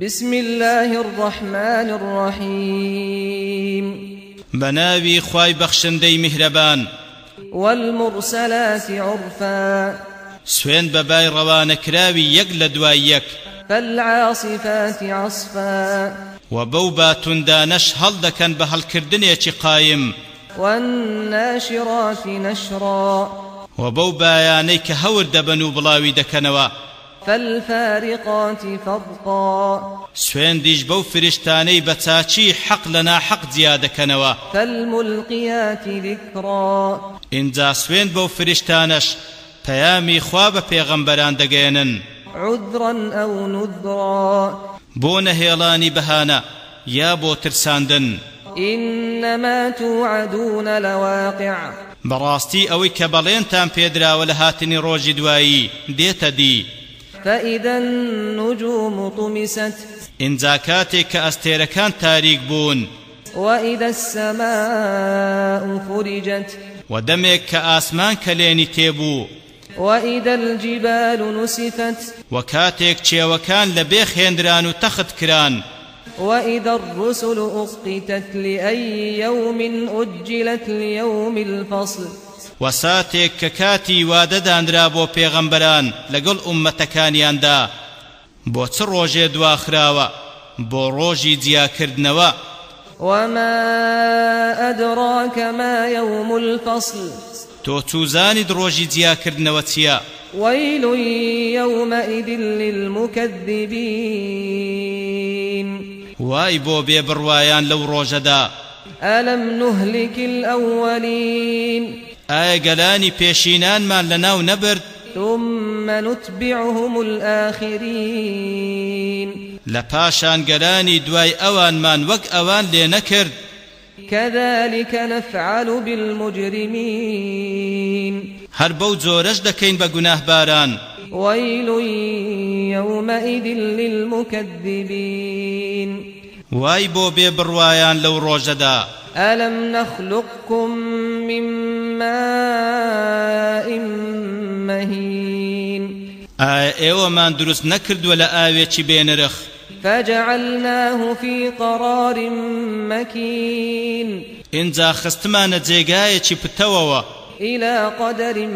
بسم الله الرحمن الرحيم. بەناوی خوای بەخشندەی میهرەبان. والمرسلات عرفا. سوێند بە بای ڕەوانکراوی یەک لەدوای فالعاصفات عصفا. وە بەو با توندانەش هەڵدەکەن بە هەڵکردنێکی قایم. والناشرات نشرا. وبوبا يانيك هور دبنو بلاوي دكنوا. فالفارقات فرقا. سوێندیش بەو فریشتانەی بەتەواوی حەق لە ناحەق جیا دەکەنەوە فالملقيات ذكرا. ئینجا سوێند بەو فریشتانەش پەیامی خوا بە پێغەمبەران دەگەێنن عذرا أو نذرا. بۆ نەهێڵانی بەهانە یا بۆ ترساندن. إنما توعدون لواقع. ئەوەی کە بەڵێنتان پێدراوە لە هاتنی ڕۆژی دوایی دێتە دی. فإذا النجوم طمست. کاتێک کە ئەستێرەکان تاریک بوون وإذا السماء فرجت. و دەمێک کە ئاسمان کەلێنی تێبوو وإذا الجبال نسفت. و کاتێک چێوەکان لە بێ خێندران و تەخت کران وإذا الرسل أقتت لأي يوم أجلت ليوم الفصل. و ساتێک کە کاتی وادەدانرا بۆ پێغەمبەران لەگەڵ ئومەتەکانیاندا. بۆ چ ڕۆژێ دواخراوە؟ بۆ ڕۆژی جیاکردنەوە. وما أدراك ما يوم الفصل؟ تۆ چوزانید ڕۆژی جیاکردنەوە چییە؟ ويل يومئذ للمكذبين. وای بۆ بێبڕوایان لەو ڕۆژەدا. ألم نهلك الأولين؟ ئایا گەلانی پێشینانمان لەناو نەبرد؟ ثم نتبعهم الآخرين. لە پاشان گەلانی دوای ئەوانمان وەک ئەوان لێ نەکرد. كذلك نفعل بالمجرمين. هەر بەو جۆرەش دەکەین بە گوناهباران. ويل يومئذ للمكذبين. وای بۆ بێبڕوایان لەو ڕۆژەدا. ألم نخلقكم من ماء مهين. ئایا ئێوەمان دروست نەکردووە لە ئاوێکی بێنرخ فجعلناه في قرار مكين. ئینجا خستمانە جێگایەکی پتەوەوە. إلى قدر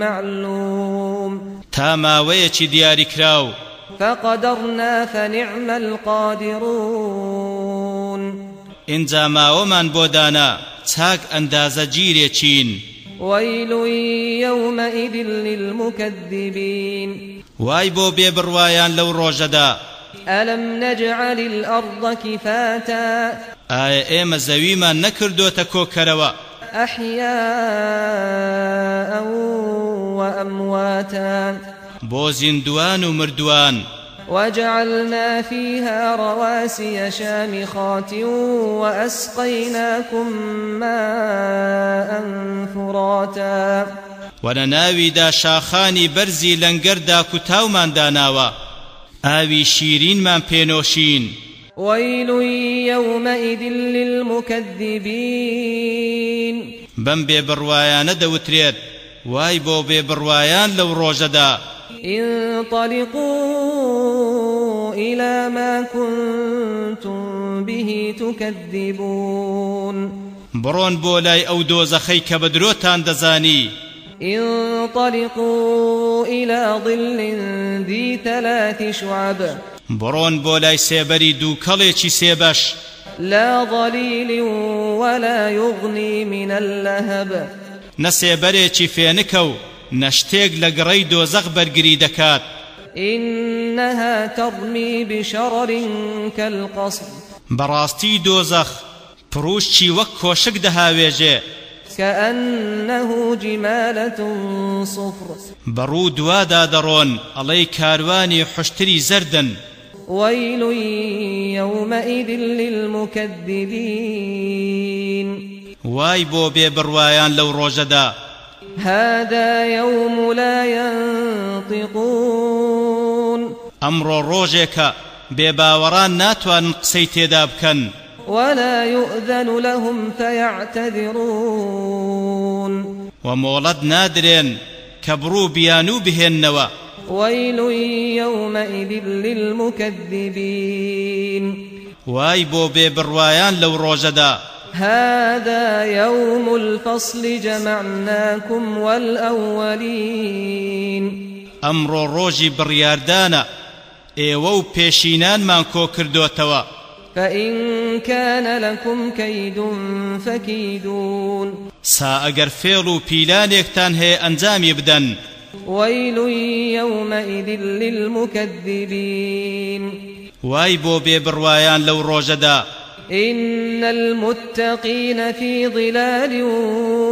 معلوم. تا ماوەیەکی دیاری کراو. فقدرنا فنعم القادرون. ئینجا ماوەمان بۆ دانا چاک ئەندازە گیرێکین ويل يومئذ للمكذبين. وای بۆ بێبڕوایان لەو ڕۆژەدا ألم نجعل الأرض كفاتا؟ ئایا ئێمە زەویمان نەکردوتە کۆکەرەوە أحياء وأمواتا. بۆ زیندوان و مردووان وجعلنا فيها رواسي شامخات وأسقيناكم ماء فراتا. و لە ناویدا شاخانی بەرزی لەنگەردا کوتاومان داناوە. ئاوی شیرینمان پێنۆشین. ويل يومئذ للمكذبين. بەم بێبڕوایانە دەوترێت. وای بۆ بێبڕوایان لەو ڕۆژەدا. انطلقوا إلى ما كنتم به تكذبون. ئەو دۆزەخەی کە بە درۆتان دەزانی انطلقوا إلى ظل ذي ثلاث شعب. بڕۆن بۆ لای سێبەری دووکەڵێکی سێبەش لا ظليل ولا يغني من اللهب. نە سێبەرێکی فێنکە و نەشتێک لە گڕەی بەرگری دەکات. إنها ترمي بشرر كالقصر. بەڕاستی دۆزەخ پڕوشتی وەک کۆشک دەهاوێژێ. كأنه جمالة صفر. بەڕوو دوادا دەڕۆن ئەڵەی کاروانی حشتری زەردن. ويل يومئذ للمكذبين. وای بۆ بێبڕوایان لەو ڕۆژەدا. هذا يوم لا ينطقون. ئەمڕۆ ڕۆژێکە بێباوەڕان ناتوانن قسەی تێدا بکەن ولا يؤذن لهم فيعتذرون. و مۆڵەت نادرێن کە بڕوو بیان و بهێننەوە ويل يومئذ للمكذبين. وای بۆ بێبڕوایان لەو ڕۆژەدا هذا يوم الفصل جمعناكم والأولين. ئەمڕۆ ڕۆژی بڕیاردانە ئێوە و پێشینانمان کۆ کردوتەوە فإن كان لكم كيد فكيدون. سا ئەگەر فێڵ و پیلانێکتان هەیە ئەنجامی بدەن ويل يومئذ للمكذبين. وای بۆ بێبڕوایان لەو ڕۆژەدا إن المتقين في ظلال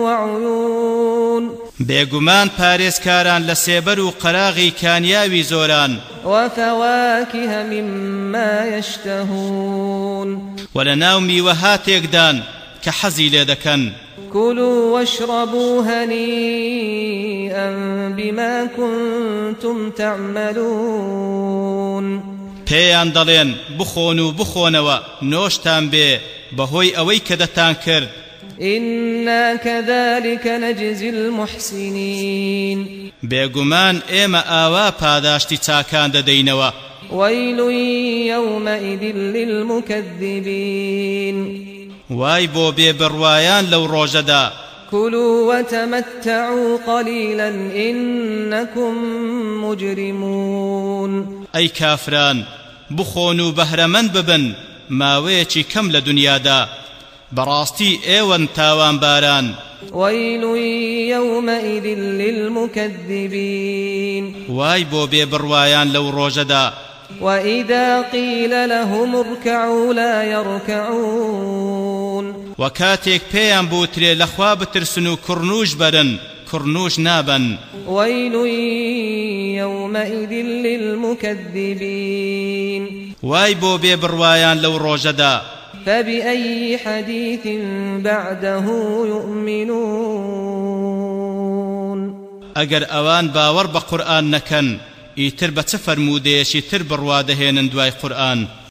وعيون. بێگومان پارێزکاران لە سێبەر و قەراغی کانیاوی زۆران. وفواكه مما يشتهون. و لە ناو میوەهاتێکدان کە حەزی لێ دەکەن. كلوا واشربوا هنيئا بما كنتم تعملون. پێیان دەڵێن بخۆن و بخۆنەوە نۆشتان بێ بەهۆی ئەوەی کە دەتان کرد. إنا كذلك نجزي المحسنين. بێگومان ئێمە ئاوا پاداشتی چاکان دەدەینەوە. ويل يومئذ للمكذبين. وای بۆ بێبڕوایان لەو ڕۆژەدا. كلوا وتمتعوا قليلا إنكم مجرمون. ئەی کافران بخۆن و بەهرەمەند ببن ماوەیەکی کەم لە دنیادا. بەڕاستی ئێوەن تاوان باران ويل يومئذ للمكذبين وای بۆ بێبڕوایان لەو ڕۆژەدا. وإذا قيل لهم اركعوا لا يركعون. وەکاتێک پێیان بوترێ لەخوا بترسن و کوڕنوش بەرن کوڕنوش نابن ويل يومئذ للمكذبين. وای بۆ بێبڕوایان لەو ڕۆژەدا فبأي حديث بعده يؤمنون؟ ئەگەر ئەوان باوەڕ بە قورئان نەکەن ئیتر بە چه فەرموودەیەشی تر بڕوا دەهێنن دوای قورئان